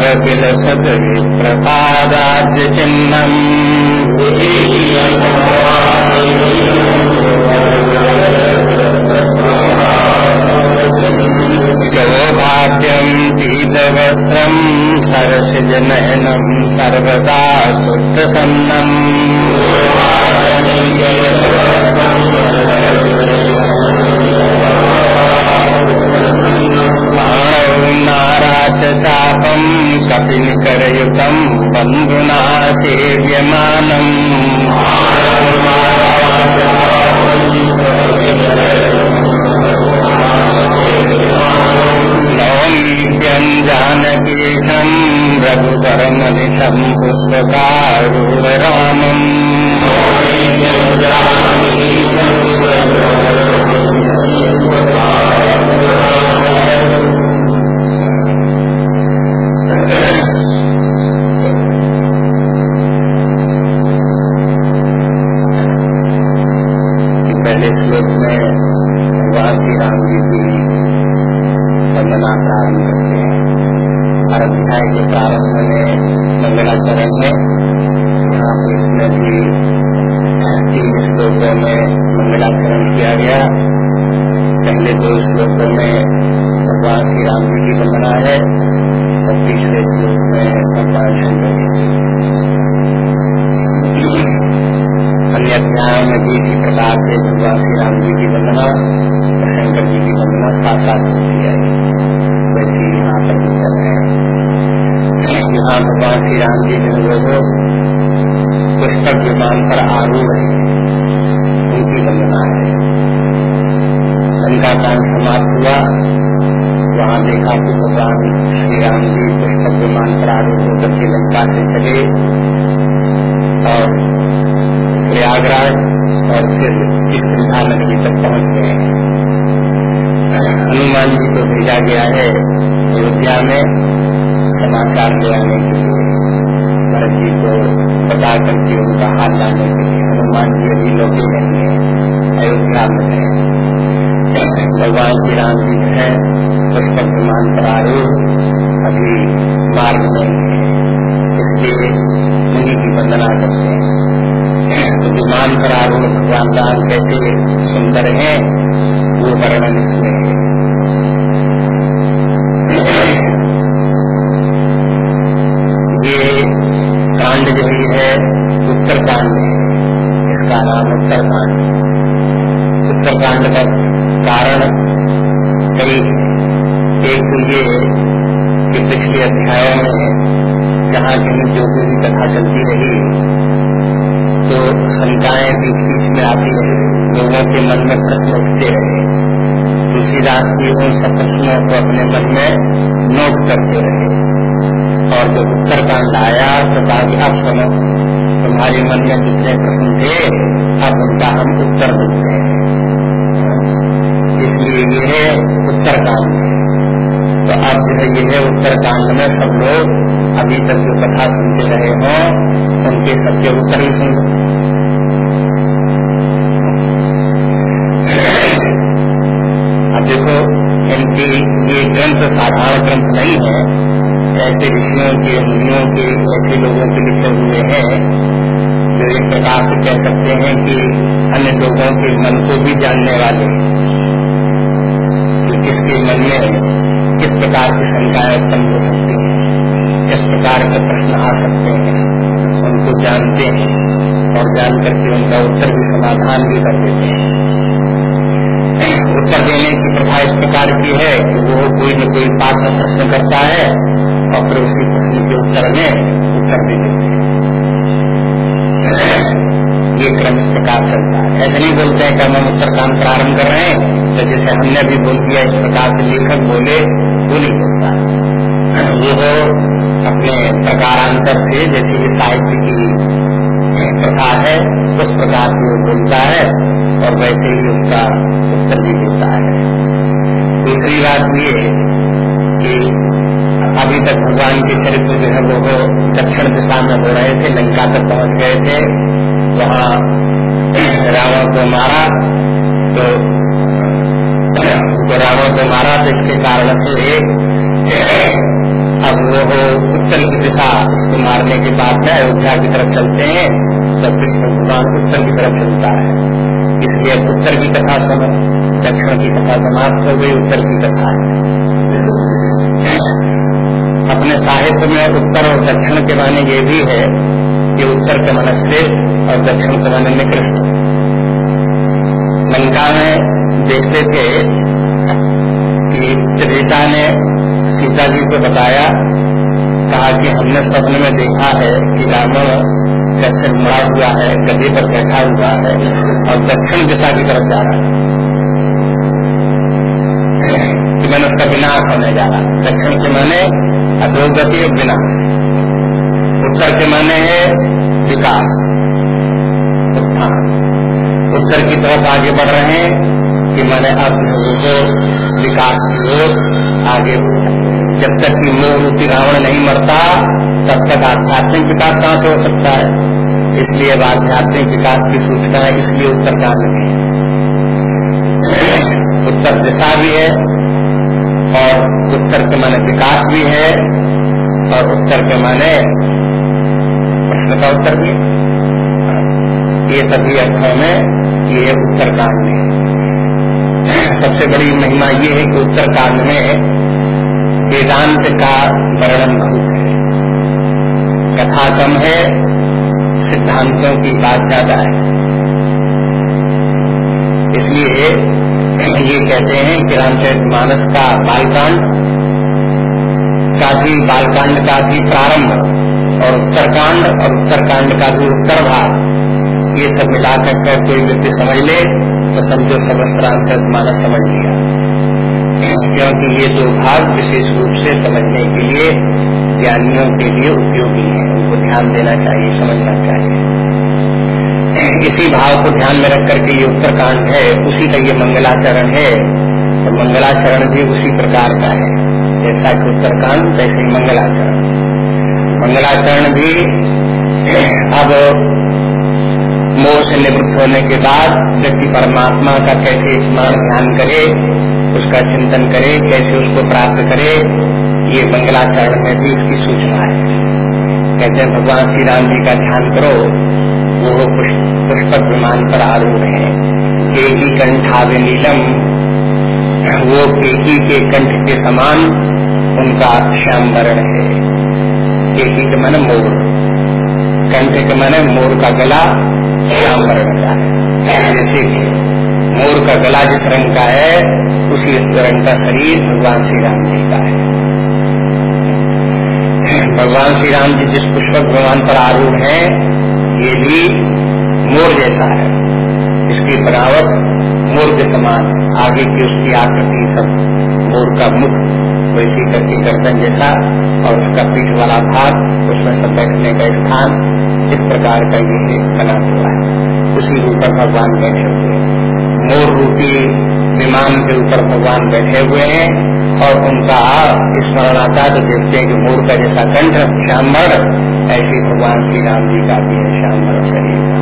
तद विप्रपादाद्य चिन्हम् सौभाग्यम् पीतवस्त्रम् सरसिजनयनम् सर्वदा शुद्धसन्नम् नाराच चापम् कपिनिकरयुतम् बन्धुना सेव्यमानम् नवमीभ्यम् जानकीशम् रघुकरमनिशम् पुष्पकारूढरामम्। पहले श्लोक में भगवान श्री राम जी की वंदना प्रारंभ करते हैं हर अध्याय के प्रारंभ में मंगलाचरण है यहाँ पर इसमें भी तीन श्लोकों में मंगलाचरण किया गया पहले दो श्लोकों में लंका कांड समाप्त हुआ। वहाँ देखा कि भगवान श्री राम जी पुस्तक विमान पर आरूढ़ होकर के लंका से चले। और प्रयागराज और फिर सिंधा नगरी तक पहुँच गए हनुमान जी को भेजा गया है अयोध्या में। समाचार ले आने के लिए भरत जी को बता करके उनका हाथ लाने के लिए हनुमान जी अभी लौटे नहीं है। अयोध्या में है। भगवान श्री राम जी जो है पुष्पक विमान पर आरूढ़ अभी मार्ग में इसलिए उन्हीं की वंदना करते हैं। तो विमान पर आरूढ़ भगवान राम कैसे सुंदर हैं, वो वर्णन इसमें ये कांड जो है, उत्तरकांड है। इसका नाम उत्तरकांड उत्तरकांड का कारण कई एक तो ये कि पिछले अध्यायों में जहाँ कहीं जो भी कथा चलती रही तो शंकाएँ बीच बीच में आती रही। लोगों के मन में प्रश्न उठते रहे। तुलसीदास जी उन सब प्रश्नों को अपने मन में नोट करते रहे। और जब उत्तर कांड आया तो कहा अब सुनो, तुम्हारे मन में जितने प्रश्न थे, अब उनका हम उत्तर देते हैं। इसलिए ये है उत्तर कांड अब जो ये है उत्तर कांड में सब लोग अभी तक जो कथा सुनते रहे हों, उनके सबके उत्तर ही सुन अब देखो, इनकी ये ग्रंथ साधारण ग्रंथ नहीं है, ऐसे ऋषियों के, मुनियों के, ऐसे लोगों के लिखे हुए हैं, जो एक प्रकार से कह सकते हैं कि अन्य लोगों के मन को भी जानने वाले किसके मन में किस प्रकार की शंकाएँ उत्पन्न हो सकती हैं? किस प्रकार के प्रश्न आ सकते हैं? उनको जानते हैं और जान करके उनका उत्तर भी समाधान भी कर देते हैं। उत्तर देने की प्रथा इस प्रकार की है कि वो कोई न कोई पात्र प्रश्न करता है और फिर उसी प्रश्न के उत्तर में उत्तर दे देते हैं। ये क्रम इस प्रकार चलता है। ऐसे नहीं बोलते हैं कि हम उत्तर काम प्रारंभ कर रहे हैं। तो जैसे हमने भी बोल दिया, इस प्रकार से लेखक बोले, वो नहीं बोलता। वो हो अपने प्रकारांतर से, जैसे कि साहित्य की प्रथा है, उस प्रकार से वो बोलता है, और वैसे ही उसका उत्तर भी देता है। दूसरी बात ये कि अभी तक भगवान के चरित्र जो है, वो दक्षिण दिशा में हो रहे थे, लंका तक पहुँच गए थे। वहाँ रावण को मारा तो रावण को मारा तो इसके कारण से अब वो उत्तर की दिशा उसको मारने के बाद में अयोध्या की तरफ़ चलते हैं तब कृष्ण भगवान उत्तर की तरफ़ चलता है। इसलिए उत्तर की कथा समय दक्षिण की कथा समाप्त हो गई, उत्तर की कथा है। अपने साहित्य में उत्तर और दक्षिण के माने ये भी है कि उत्तर के मन श्रेष्ठ और दक्षिण के माने निकृष्ट। लंका में देखते थे कि त्रिता ने सीता जी को बताया, कहा कि हमने स्वप्न में देखा है कि रावण का सिर मुड़ा हुआ है गद्दे पर बैठा हुआ है और दक्षिण दिशा की तरफ़ जा रहा है। कि मैंने उसका विनाश होने जा रहा। है दक्षिण के माने अधोगति और विनाश उत्तर के माने है विकास। उत्थान उत्तर की तरफ़ आगे बढ़ रहे हैं। कि मैंने को विकास की ओर आगे जब तक कि मोह रूपी रावण नहीं मरता, तब तक आध्यात्मिक विकास कहाँ से हो सकता है? इसलिए अब आध्यात्मिक विकास की सूचना है इसलिए उत्तरकांड में उत्तर दिशा भी है, और उत्तर के माने विकास भी है, और उत्तर के माने प्रश्न का उत्तर भी ये सभी अर्थों में ये उत्तरकांड में सबसे बड़ी महिमा ये है कि उत्तरकांड में वेदांत का वर्णन बहुत है। कथा कम है, सिद्धांतों की बात ज़्यादा है। इसलिए ये कहते हैं कि रामचरित मानस का बालकांड का भी बालकांड का भी प्रारंभ और उत्तरकांड और उत्तरकांड का भी उत्तर भाग ये सब मिलाकर कर कोई व्यक्ति समझ ले तो समझो सहस्त्रांत माना समझ लिया। क्योंकि ये दो भाग विशेष रूप से समझने के लिए ज्ञानियों के लिए उपयोगी है। उनको ध्यान देना चाहिए, समझना चाहिए। इसी भाव को ध्यान में रख करके ये उत्तरकांड है, उसी का ये मंगलाचरण है तो मंगलाचरण भी उसी प्रकार का है। जैसा कि उत्तरकांड, वैसे ही मंगलाचरण। मंगलाचरण भी अब मोह से निवृत्त होने के बाद व्यक्ति परमात्मा का कैसे स्मरण ध्यान करे, उसका चिंतन करे, कैसे उसको प्राप्त करे, ये मंगलाचरण में भी उसकी सूचना है। कहते हैं, भगवान श्री राम जी का ध्यान करो, वो पुष्पक विमान पर आरूढ़ है। केकी कंठावे नीलम, वो केकी के कंठ के समान उनका श्याम वर्ण है। केकी के मन मोर, कंठ के मन मोर का गला श्याम वर्ण का है जैसे मोर का गला जिस रंग का है, उसी रंग का शरीर भगवान श्री राम जी का है। भगवान श्री राम जी जिस पुष्पक भगवान पर आरूढ़ है, ये भी मोर जैसा है। इसकी बनावट मोर के समान आगे की उसकी आकृति सब मोर का मुख, वैसी करके गर्दन जैसा, और उसका पीठ वाला भाग, उसमें सब बैठने का स्थान इस प्रकार का ये बना हुआ है। उसी ऊपर भगवान बैठे हुए हैं। मोर रूपी विमान के ऊपर भगवान बैठे हुए हैं और उनका स्मरण आता है तो देखते हैं कि मोर का जैसा कंठ श्यामर, ऐसे भगवान श्री राम जी का भी है श्यामर शरीर।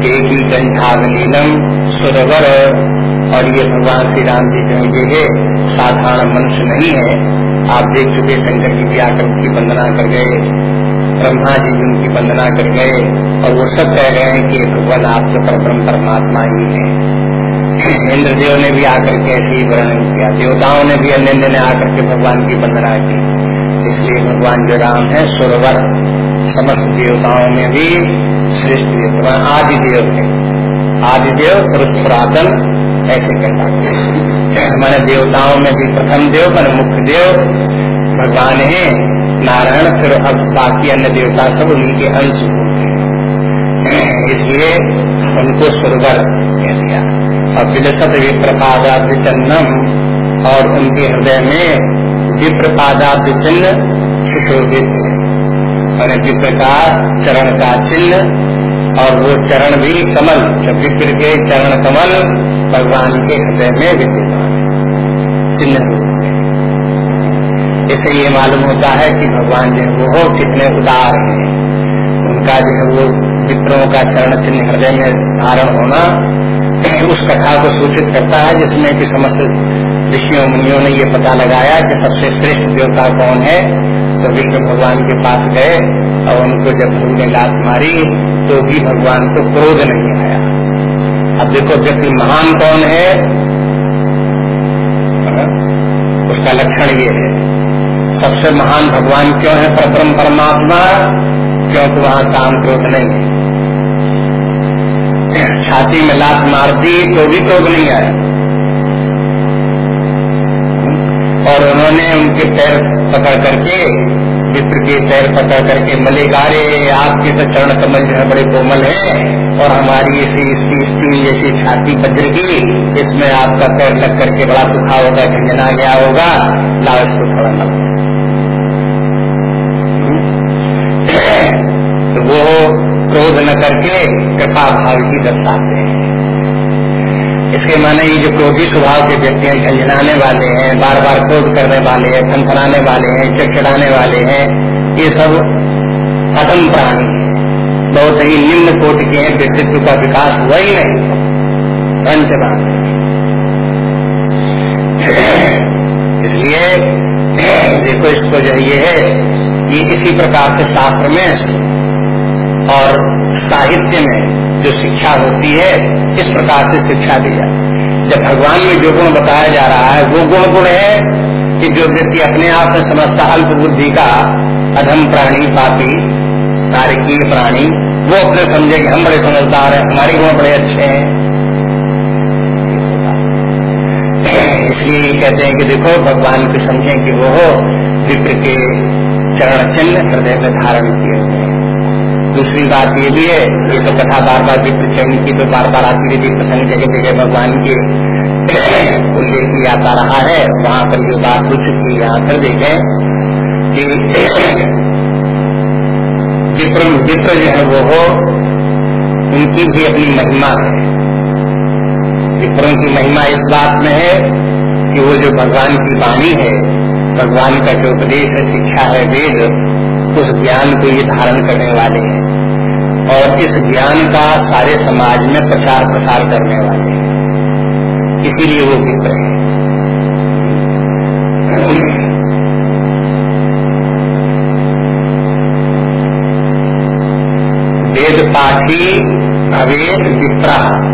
का की कंठावलीलम सुरवर। और ये भगवान श्री राम जी जो ये है साधारण मनुष्य नहीं है। आप देख चुके शंकर जी की व्याकरण की वंदना कर गए। ब्रह्मा जी उनकी वंदना कर गए, और वो सब कह रहे हैं कि भगवान आप तो परम परमात्मा ही है। इंद्रदेव ने भी आकर के ऐसे ही वर्णन किया। देवताओं ने भी अन्य ने आकर के भगवान की वंदना की। इसलिए भगवान जो राम है, सुरवर। समस्त देवताओं में भी श्रेष्ठ देवता आदि देव है। आदि देव पुरुष पुरातन ऐसे कहलाते हमारे देवताओं में भी प्रथम देव मान मुख्य देव भगवान है। नारायण फिर अब बाकी अन्य देवता सब उनके अंश इसलिए उनको सुरवर कह दिया। और विलसत विप्रपादाब्द चन्नम और उनके हृदय में विप्रपादाब्द चिन्ह सुशोभित और विप्र का चरण का चिन्ह और वो चरण भी कमल विप्र के चरण कमल भगवान के हृदय में विद्यमान चिन्ह इससे ये मालूम होता है कि भगवान जो है वो कितने उदार हैं। उनका जो है वो मित्रों का चरण चिन्ह हृदय में धारण होना उस कथा को सूचित करता है, जिसमें कि समस्त ऋषियों, मुनियों ने ये पता लगाया कि सबसे श्रेष्ठ देवता कौन है। तो विष्णु भगवान के पास गए और उनको जब ने लात मारी तो भी भगवान को क्रोध नहीं आया। अब देखो व्यक्ति महान कौन है? उसका लक्षण ये है सबसे महान भगवान क्यों है? परम परमात्मा? क्योंकि वहाँ काम क्रोध नहीं है? छाती में लात मार दी तो भी क्रोध नहीं आया। और उन्होंने उनके पैर पकड़ करके विप्र के पैर पकड़ करके मलिकारे आपके तो चरण कमल जो है बड़े कोमल है, और हमारी ऐसी इसकी स्टील जैसी छाती वज्र की इसमें आपका पैर लग करके बड़ा दुखा होगा झंझना गया होगा लालच को थोड़ा लग तो वो क्रोध न करके कृपा भाव की दर्शाते हैं। इसके माने ये जो क्रोधी स्वभाव के व्यक्ति हैं, झंझनाने वाले हैं बार बार क्रोध करने वाले हैं, थनथनाने वाले हैं, चिड़चिड़ाने वाले हैं, ये सब अधम प्राणी है। बहुत ही निम्न कोटि के हैं, व्यक्तित्व का विकास हुआ ही नहीं। पंचमान इसलिए देखो, इसको जो ये है कि इसी प्रकार के शास्त्र में और साहित्य में जो शिक्षा होती है, इस प्रकार से शिक्षा दी जाए जब भगवान में जो गुण बताया जा रहा है, वो गुण गुण है कि जो व्यक्ति अपने आप में समझता अल्प बुद्धि का, अधम प्राणी, पापी तारकीय प्राणी, वो अपने समझे कि हम बड़े समझदार हैं, हमारे गुण बड़े अच्छे हैं। इसलिए कहते हैं कि देखो, भगवान को समझें कि वो हो विप्र के चरण चिन्ह हृदय में धारण किए दूसरी बात ये भी है, ये तो कथा बार बार विप्र चैन की तो बार बार आती रहती प्रसंग जगह जगह भगवान के उल्लेख किया जाता रहा है, वहाँ पर ये बात हो चुकी है, यहाँ पर देखें कि विप्र विप्र जो है वो हो, उनकी भी अपनी महिमा है। विप्रों की महिमा इस बात में है कि वो जो भगवान की वाणी है, भगवान का जो उपदेश है, शिक्षा है, वेद उस ज्ञान को ये धारण करने वाले हैं और इस ज्ञान का सारे समाज में प्रचार प्रसार करने वाले हैं। इसीलिए वो विप्र है। वेद पाठी अवेद विप्रा।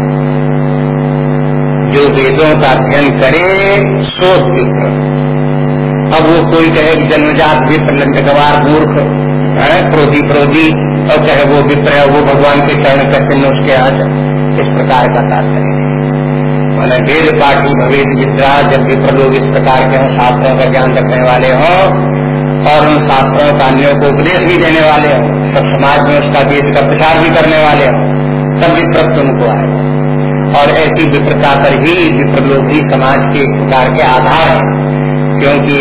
जो वेदों का अध्ययन करे, सो विप्र। वो कोई कहे जन्मजात विप्र लंडकवार मूर्ख, है, क्रोधी क्रोधी, और कहे वो विप्र है वो भगवान के चरण का चिन्ह उसके हाथ इस प्रकार का तात्पर्य मैंने वेद पाठी भवेद विद्रा जब विप्र लोग इस प्रकार के हों, शास्त्रों का ज्ञान रखने वाले हों, और उन शास्त्रों का अन्यों को उपदेश भी देने वाले हों सब समाज में उसका वेद का प्रचार भी करने वाले हों, तब विप्रत्व उनको आए। और ऐसी विप्रता पर ही विप्र लोग ही समाज के एक प्रकार के आधार हैं, क्योंकि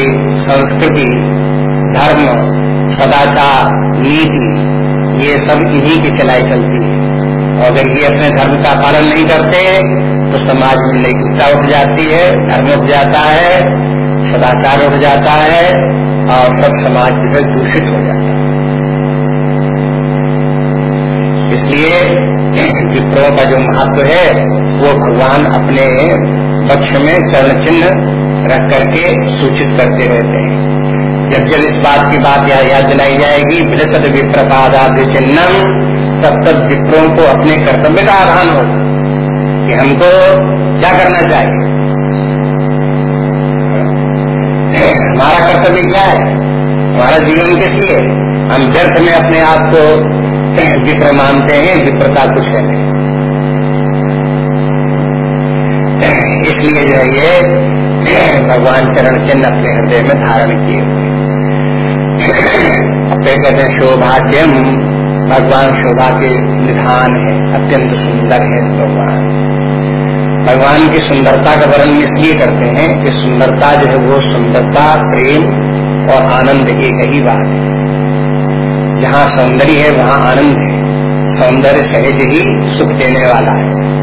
संस्कृति, धर्म, सदाचार, नीति, ये सब इन्हीं की चलाई चलती है। और अगर ये अपने धर्म का पालन नहीं करते तो समाज में नैतिकता उठ जाती है, धर्म उठ जाता है, सदाचार उठ जाता है, और सब समाज जो है दूषित हो जाता है। इसलिए विप्रो का जो महत्व है, वो भगवान अपने पक्ष में चरण चिन्ह रख करके सूचित करते रहते हैं। जब जब इस बात की बात याद दिलाई जाएगी विलसत विप्रपादाद्य चिन्हम, तब तक विप्रों को अपने कर्तव्य का आधान हो कि हमको क्या करना चाहिए। हमारा कर्तव्य क्या है? हमारा जीवन किस लिए हम व्यर्थ में अपने आप को विप्र मानते हैं विप्रता कुछ है नहीं। इसलिए जो ये, भगवान चरण चिन्ह अपने हृदय में धारण किए हुए। कहते हैं शोभाग्यम भगवान शोभा के निधान है, अत्यंत सुंदर है भगवान। भगवान की सुंदरता का वर्णन इसलिए करते हैं कि सुंदरता जो है वो सुंदरता, प्रेम और आनंद एक ही बात है। जहाँ सौंदर्य है, वहाँ आनंद है। सौंदर्य सहज ही सुख देने वाला है।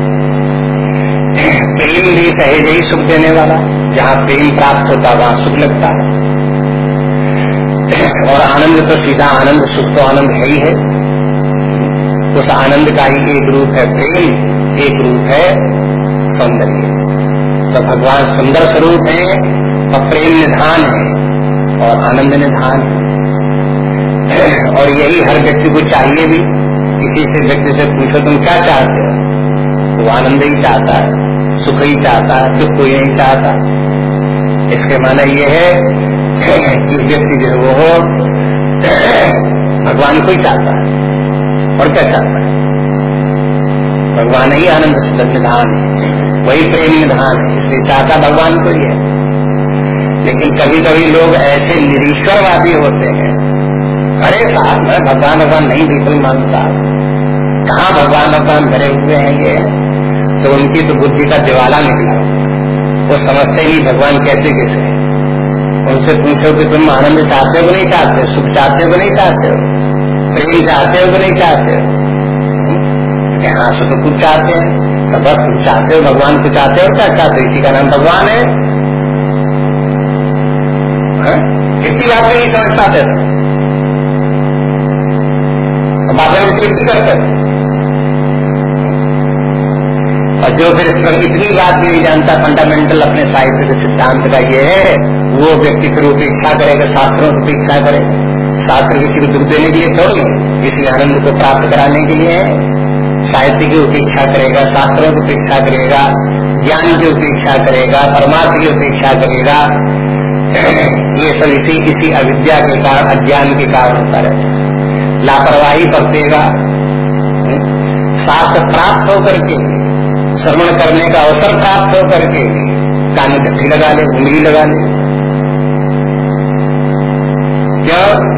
प्रेम भी सहज ही सुख देने वाला। जहाँ प्रेम प्राप्त होता, वहाँ सुख लगता है। और आनंद तो सीधा आनंद, सुख तो आनंद है ही है। उस आनंद का ही एक रूप है प्रेम, एक रूप है सौंदर्य। तो भगवान सुंदर स्वरूप है, और प्रेम निधान है, और आनंद निधान है। और यही हर व्यक्ति को चाहिए भी। किसी से व्यक्ति से पूछो, तुम क्या चाहते हो? वो आनंद ही चाहता है, सुख ही चाहता है, दुख को यही चाहता। इसके माने ये है कि व्यक्ति जो वो हो, भगवान को ही चाहता है। और क्या चाहता है? भगवान ही आनंद निधान वही प्रेम निधान इसलिए चाहता भगवान को ही है। लेकिन कभी कभी लोग ऐसे निरीश्वरवादी होते हैं, अरे साहब मैं भगवान भगवान नहीं बिल्कुल मानता। कहा भगवान भगवान भरे हुए हैं ये? तो उनकी तो बुद्धि का दिवाला निकला। वो समझते ही भगवान कैसे कैसे उनसे पूछो कि तुम आनंद चाहते हो नहीं चाहते सुख चाहते हो नहीं चाहते हो? प्रेम चाहते हो नहीं चाहते हो? यहाँ से तो कुछ चाहते हैं। तो बस तुम चाहते हो, भगवान को चाहते हो क्या चाहते हो? इसी का नाम भगवान है। हाँ? इतनी बात नहीं समझ पाते। थे में तृप्ति करते और जो फिर इतनी बात भी नहीं जानता फंडामेंटल अपने साहित्य के सिद्धांत का ये है, वो व्यक्ति फिर उपेक्षा करेगा शास्त्रों की उपेक्षा करेगा शास्त्र किसी को दुख देने के लिए थोड़ी किसी आनंद को प्राप्त कराने के लिए साहित्य की उपेक्षा करेगा, शास्त्रों की उपेक्षा करेगा, ज्ञान की उपेक्षा करेगा परमात्मा की उपेक्षा करेगा। ये सब इसी किसी अविद्या के कारण, अज्ञान के कारण होता रहता लापरवाही बरतेगा। शास्त्र प्राप्त होकर के श्रवण करने का अवसर प्राप्त होकर के कान गट्ठी लगा ले, उंगली लगा ले। क्या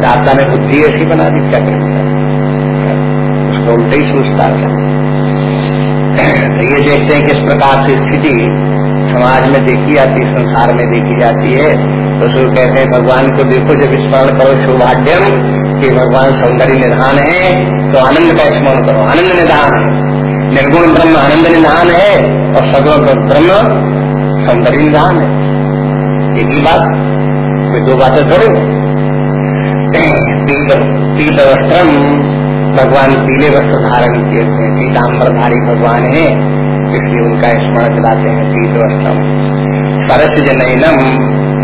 दाता ने बुद्धि ऐसी बना दी, क्या करें? उसको उल्टे ही सोचता है। तो ये देखते हैं कि इस प्रकार से स्थिति समाज में देखी जाती है, संसार में देखी जाती है। तो उसको कहते हैं, भगवान को देखो, जब स्मरण करो सौभाग्यम कि भगवान सौंदर्य निधान है तो आनंद का स्मरण करो। आनंद निधान है। निर्गुण ब्रह्म आनंद निधान है, और सगुण ब्रह्म सौंदर्य निधान है। एक ही बात, कोई दो बातें थोड़ी पीत वस्त्रम, भगवान पीले वस्त्र धारण किए हुए पीताम्बर धारी भगवान है, इसलिए उनका स्मरण दिलाते हैं पीत वस्त्रम। सरस जनैनम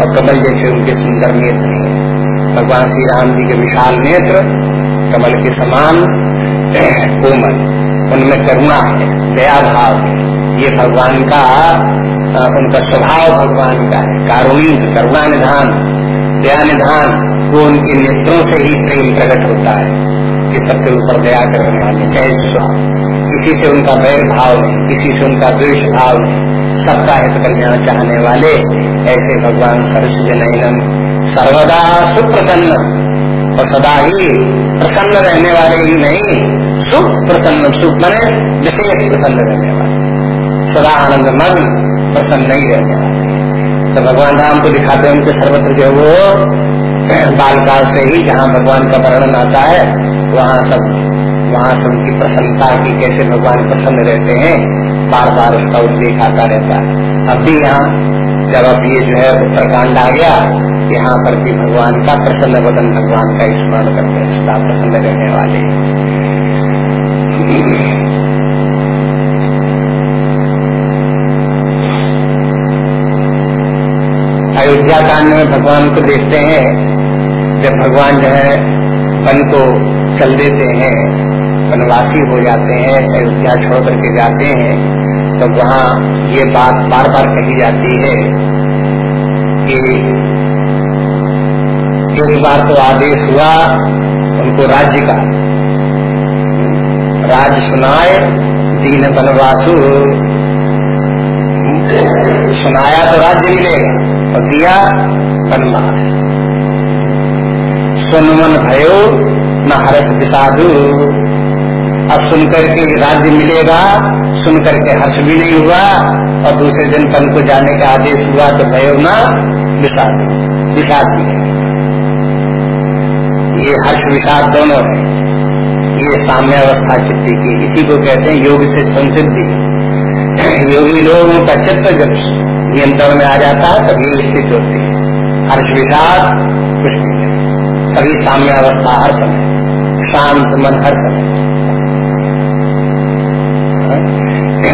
और कमल जैसे उनके सुंदर नेत्र हैं। भगवान श्री राम जी के विशाल नेत्र, कमल के समान, कोमल। उनमें करुणा है, दया भाव है। ये भगवान का उनका स्वभाव भगवान का है। कारुणी करुणा निधान दया निधान वो उनके नेत्रों से ही प्रेम प्रकट होता है। कि सबके ऊपर दया करने वाले जय किसी से उनका वैर भाव नहीं, किसी से उनका द्वेष भाव नहीं। सबका हित कल्याण चाहने वाले ऐसे भगवान सरस जनैनम सर्वदा सुप्रसन्न। और सदा ही प्रसन्न रहने वाले ही नहीं सुख प्रसन्न सुख मने विशेष प्रसन्न रहने वाले। सदा आनंद मन प्रसन्न नहीं रहने वाले। तो भगवान राम को दिखाते हैं उनके सर्वत्र जो वो बालकाल से ही जहाँ भगवान का वर्णन आता है, वहाँ सब, वहाँ से उनकी प्रसन्नता की कैसे भगवान प्रसन्न रहते हैं बार बार उसका उल्लेख आता रहता है। अब भी यहाँ जब अब ये जो है उत्तरकांड आ गया यहाँ पर भी भगवान का प्रसन्न वदन भगवान का स्मरण करते हैं प्रसन्न रहने वाले अयोध्या कांड में भगवान को देखते हैं, जब भगवान जो है वन को चल देते हैं, वनवासी हो जाते हैं, अयोध्या छोड़ करके जाते हैं तो वहाँ ये बात बार बार कही जाती है कि एक बार तो आदेश हुआ, उनको राज्य का। राज सुनाए, दीन बनवासु सुनाया तो राज्य मिलेगा और दिया बनवास सुनमन भयो, न हर्ष विषादु अब सुनकर के राज्य मिलेगा सुन करके हर्ष भी नहीं हुआ और दूसरे दिन पन को जाने का आदेश हुआ तो भय ना विषाद विषाद भी है। ये हर्ष विषाद दोनों है। ये साम्य अवस्था चित्ती की, इसी को कहते हैं योग से संसिद्धि। योगी लोगों का चित्त जब नियंत्रण में आ जाता है तभी स्थित होती है। हर्ष विषाद कुछ भी नहीं सभी साम्य अवस्था हर समय। शांत मन हर समय।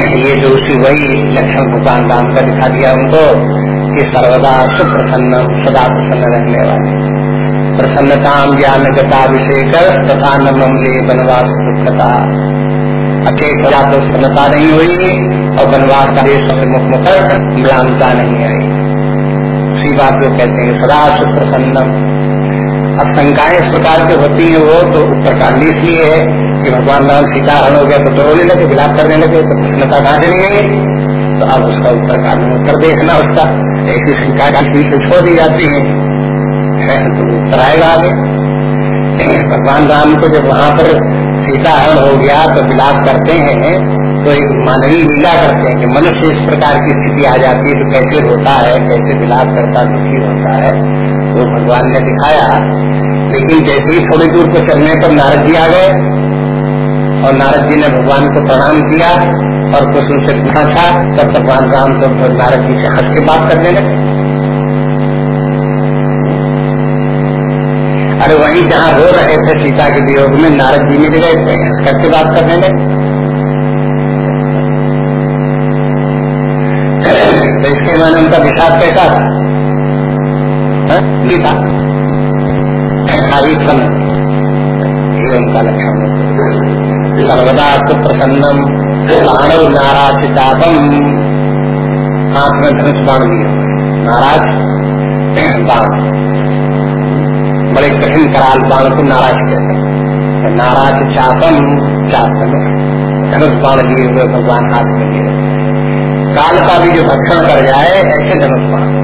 ये जो उसी वही लक्षण भगवान राम का दिखा दिया उनको कि सर्वदा सुप्रसन्न, सदा प्रसन्न रहने वाले। प्रसन्नता ज्ञान गताभिषेक तथा नमम ले बनवास दुखता। अकेक या तो प्रसन्नता नहीं हुई और बनवास का देश मुख मुकर म्लानता नहीं आई। उसी बात को कहते हैं, सदा सुप्रसन्नम। अब शंकाएँ इस प्रकार की होती है वो तो उत्तरकांडी इसलिए है कि भगवान राम सीता हरण हो गया तो, तो रोने लगे विलाप करने लगे तो प्रसन्नता कहाँ चली गई तो अब उसका उत्तर काल में उत्तर देखना उसका। ऐसी शंका का में छोड़ दी जाती है तो उत्तर आएगा आगे। भगवान राम को जब वहाँ पर सीता हरण हो गया तो विलाप करते हैं। एक मानवीय लीला करते हैं कि मनुष्य इस प्रकार की स्थिति आ जाती है तो कैसे होता है, कैसे विलाप करता, दुखी होता है, वो भगवान ने दिखाया। लेकिन जैसे ही थोड़ी दूर को चलने पर नारद जी आ गए और नारद जी ने भगवान को प्रणाम किया और कुछ उनसे पूछा था तब भगवान राम तो नारद जी से हंस के बात करने लगे। अरे वहीं जहाँ रो रहे थे सीता के वियोग में नारद जी मिल गए थे हंस करके बात करने लगे। तो मैंने उनका विषाद कैसा था? हाँ? गीता हरिफल ये उनका लक्षण सर्वदा सुप्रसन्नम बाणव नाराज़ चापम। हाथ में धनुष बाण दिए नाराज़? बाण। बड़े कठिन कराल बाण को नाराज़ कहते हैं। नाराज़ चापम चापम। धनुष बाण दिए हुए भगवान हाथ में दिए। काल का भी जो भक्षण कर जाए, ऐसे धनुष बाण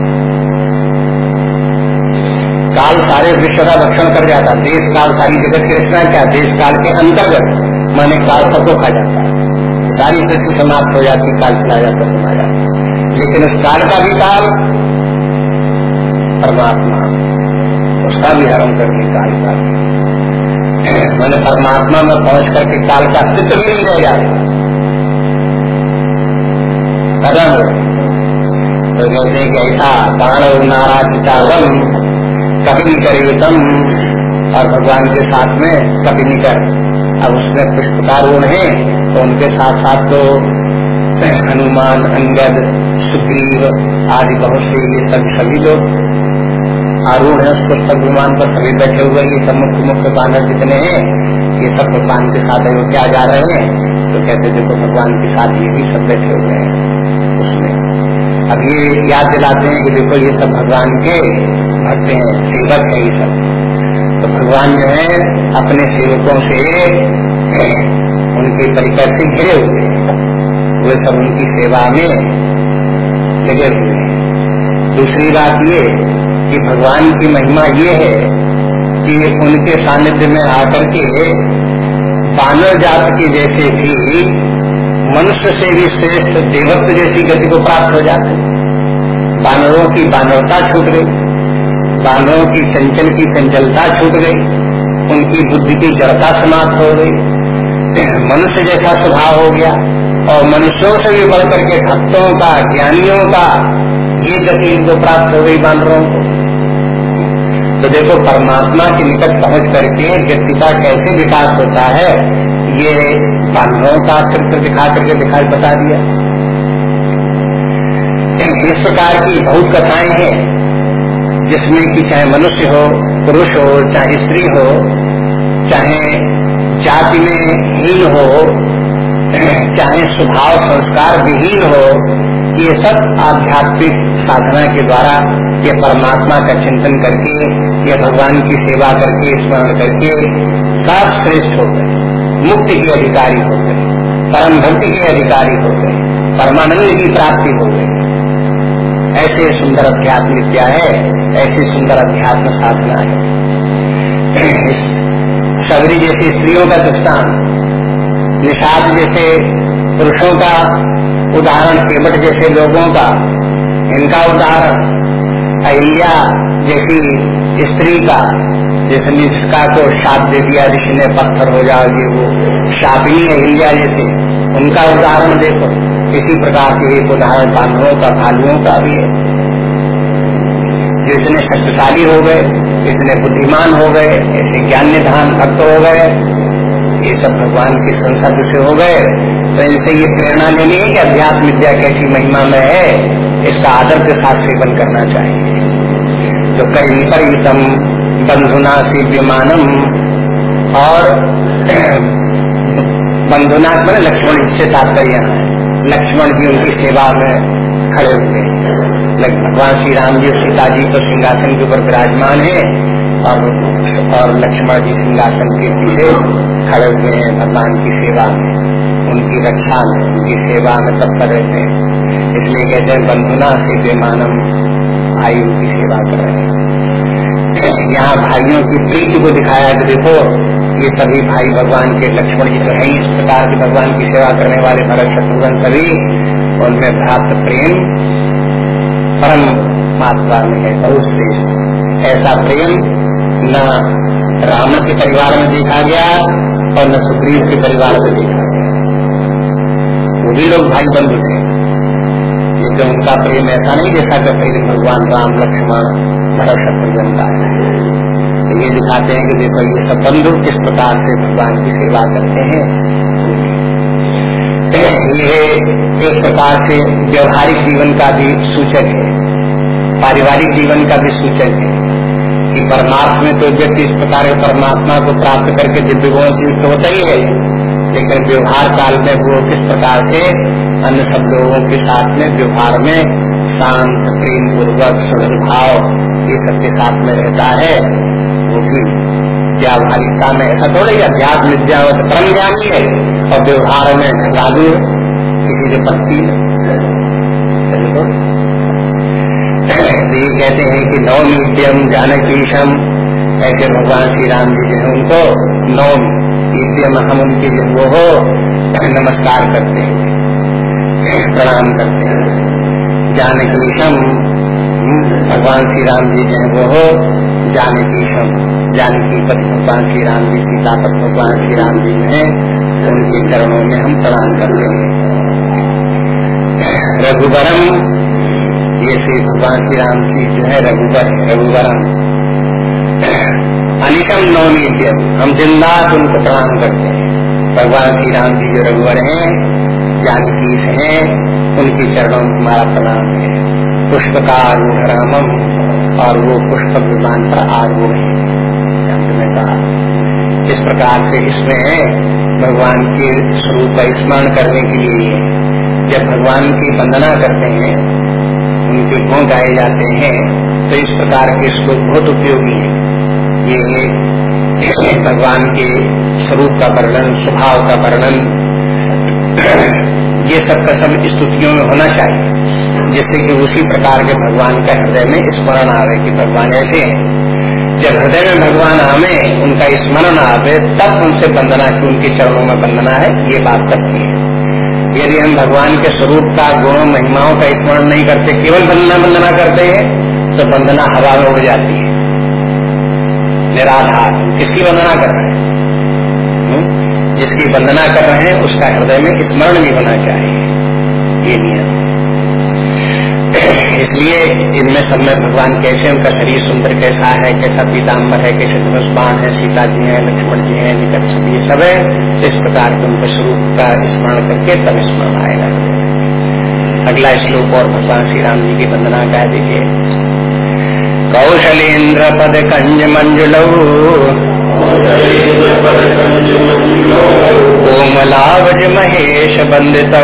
काल सारे विश्व का भक्षण कर जाता। देश काल सारी जगत की रचना क्या? देश काल के अंतर्गत। माने काल सबको खा जाता। है सारी सृष्टि समाप्त हो जाती, काल चला जाता समा जाता। लेकिन उस काल का भी काल, परमात्मा। उसका भी हरण करके काल का। मैंने परमात्मा में पहुँच करके काल का अस्तित्व भी नहीं रह जाता। कदम तो कहते कि ऐसा नारा चितावम कपिल करेतम और भगवान के साथ में कपिल कर अब उसमें पुष्पकार है तो उनके साथ साथ तो हनुमान, अंगद, सुग्रीव आदि बहुत से ये सब सभी लोग आरूढ़ है, उस पुस्तक विमान पर सभी बैठे हुए ये सब मुख्य मुख्य बानर जितने हैं, ये सब भगवान के साथ अयोध्या जा रहे हैं? तो कहते देखो, भगवान के साथ ये भी सब बैठे हुए याद दिलाते हैं कि देखो ये सब भगवान के भक्त हैं, सेवक है ये सब। तो भगवान जो है, अपने सेवकों से उनके परिकर से घिरे हुए वे सब उनकी सेवा में लगे हुए हैं। दूसरी बात ये कि भगवान की महिमा ये है कि उनके सानिध्य में आकर के बानर जात के जैसे भी मनुष्य से भी श्रेष्ठ देवत्व जैसी गति को प्राप्त हो जाते बानरों की बानरता छूट गई। बानरों की चंचल की चंचलता छूट गई। उनकी बुद्धि की जड़ता समाप्त हो गई। मनुष्य जैसा स्वभाव हो गया। और मनुष्यों से भी बढ़कर के भक्तों का, ज्ञानियों का ये गति इनको प्राप्त हो गई बानरों को। तो देखो, परमात्मा के निकट पहुँच करके व्यक्ति का कैसे विकास होता है, ये बानरों का चित्र दिखा करके दिखाई बता दिया। इस प्रकार की बहुत कथाएँ हैं, जिसमें कि चाहे मनुष्य हो, पुरुष हो, चाहे स्त्री हो, चाहे जाति में हीन हो, चाहे स्वभाव संस्कार विहीन हो, ये सब आध्यात्मिक साधना के द्वारा ये परमात्मा का चिंतन करके, ये भगवान की सेवा करके, स्मरण करके सब श्रेष्ठ हो। गए मुक्ति के अधिकारी हो गए परम भक्ति के अधिकारी हो गए परमानंद की प्राप्ति हो। गई ऐसे सुंदर अध्यात्म विद्या है, ऐसी सुंदर अध्यात्म साधना है। सबरी जैसी स्त्रियों का दृष्टान, निषाद जैसे पुरुषों का उदाहरण, केवट जैसे लोगों का, इनका उदाहरण, अहिल्या जैसी स्त्री का, जिस निष्का को शाप दे दिया ऋषि ने पत्थर हो जाओगे वो शापिनी अहिल्या जैसे, उनका उदाहरण देखो। इसी प्रकार के एक उदाहरण बांधवों का भालुओं का भी है। जितने शक्तिशाली हो गए, इतने बुद्धिमान हो गए ऐसे ज्ञान निधान भक्त हो गए, ये सब भगवान के संसद से हो गए तो इनसे ये प्रेरणा लेनी है कि अध्यात्म विद्या कैसी महिमा में है, इसका आदर के साथ सेवन करना चाहिए। तो कई परितम बंधुना विमानम और बंधुना मैंने लक्ष्मण से तात्पर्य लक्ष्मण भी उनकी सेवा में खड़े हुए। भगवान श्री राम जी और सीता जी तो सिंहासन के ऊपर विराजमान है और और लक्ष्मण जी सिंहासन के पीछे खड़े हुए हैं भगवान की सेवा में। उनकी रक्षा में, उनकी सेवा में तत्पर रहते हैं। इसलिए कहते हैं, बंधुना से बेमानम भाई उनकी सेवा कर रहे हैं। यहाँ भाइयों की प्रीति को दिखाया कि देखो ये सभी भाई भगवान के लक्ष्मण जी तो है इस प्रकार के भगवान की सेवा करने वाले भरत शत्रुघ्न सभी, उनमें प्राप्त प्रेम परम मात्रा में है, बहुत श्रेष्ठ। ऐसा प्रेम न रावण के परिवार में देखा गया और न सुग्रीव के परिवार में देखा गया। वो भी लोग भाई बंधु थे। लेकिन उनका प्रेम ऐसा नहीं देखा कि प्रेम भगवान राम, लक्ष्मण, भरत शत्रुघ्न का है। ये दिखाते हैं कि देखो ये सब बंधु किस प्रकार से भगवान की सेवा करते हैं। ये एक प्रकार से व्यवहारिक जीवन का भी सूचक है। पारिवारिक जीवन का भी सूचक है। कि परमात्मा में तो व्यक्ति इस प्रकार के परमात्मा को प्राप्त करके दिव्य गुणों से युक्त होता ही है। लेकिन व्यवहार काल में वो किस प्रकार से अन्य सब लोगों के साथ में व्यवहार में शांत प्रेम पूर्वक भाव ये सबके साथ में रहता है। भी व्यावहारिकता में ऐसा थोड़ा ही अध्यात्म विद्या परम ज्ञानी है और व्यवहार में घटालू किसी के पत्ती तो ये कहते हैं कि नौ ईद्यम जानकीशम, ऐसे भगवान श्री राम जी जो है उनको नौ ईद्यम हम उनके जो वो हो, नमस्कार करते हैं, प्रणाम करते हैं। जानकीशम, भगवान श्री राम जी जो है वो हो जानकीशम जानकी पति भगवान श्री राम जी, सीता पति भगवान श्री राम जी है। उनके चरणों में हम प्रणाम करते हैं। रघुवरम, ये श्री भगवान श्री राम जी जो है, रघुवर, रघुवरम। अनिकम नवमी हम जिंदात उनको प्रणाम करते हैं। भगवान श्री राम जी जो रघुवर हैं जानकी हैं, उनके चरणों में हमारा प्रणाम है। पुष्प का रामम। और वो पुष्प विमान पर आरूढ़ है कहा, इस प्रकार से इसमें भगवान के स्वरूप का स्मरण करने के लिए, जब भगवान की वंदना करते हैं, उनके गुण गाए जाते हैं तो इस प्रकार के श्लोक बहुत उपयोगी है। ये भगवान के स्वरूप का वर्णन, स्वभाव का वर्णन, ये सब का सब स्तुतियों में होना चाहिए। जिससे कि उसी प्रकार के भगवान का हृदय में स्मरण आवे कि भगवान ऐसे हैं। जब हृदय में भगवान आवे, उनका स्मरण आवे, तब उनसे वंदना की उनके चरणों में वंदना है, ये बात सत्य है। यदि हम भगवान के स्वरूप का, गुणों, महिमाओं का स्मरण नहीं करते, केवल वंदना वंदना करते हैं तो वंदना हवा में उड़ जाती है। निराधार। किसकी वंदना कर रहे हैं? हम्म? जिसकी वंदना कर रहे हैं, उसका हृदय में स्मरण भी होना चाहिए। ये नियम। इसलिए इनमें सब में भगवान कैसे उनका शरीर सुंदर कैसा है, कैसा पीताम्बर है, कैसे धनुष्बान है, सीता जी है, लक्ष्मण जी है, निकट सभी सब है। इस प्रकार के उनके स्वरूप का स्मरण करके तब स्मरण आएगा अगला श्लोक और भगवान श्री राम जी की वंदना का देखिए। कौशलेन्द्र पद कंज मंजुल कोमलावज महेश बंदित।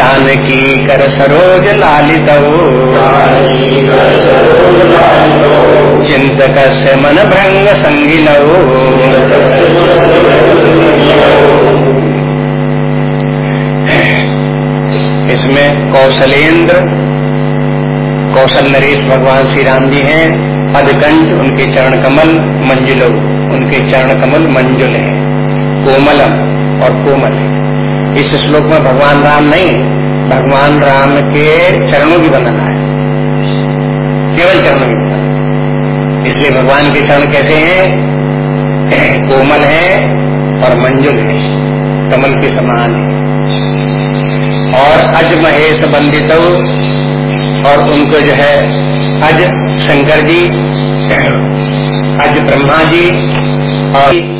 जानकी कर सरोज लालित चिंतक से मन भ्रंग संगिल इसमें कौशलेंद्र, कौशल नरेश भगवान श्री राम जी हैं। पदकंज उनके चरण कमल मंजुल, उनके चरण कमल मंजुल है। कोमलम और कोमल। है इस श्लोक में भगवान राम नहीं, भगवान राम के चरणों की वंदना है। केवल चरणों की वंदना इसलिए भगवान के चरण कैसे हैं? कोमल है और मंजुल है। कमल के समान है। और अज महेश बंदित और उनको जो है अज शंकर जी, अज ब्रह्मा जी और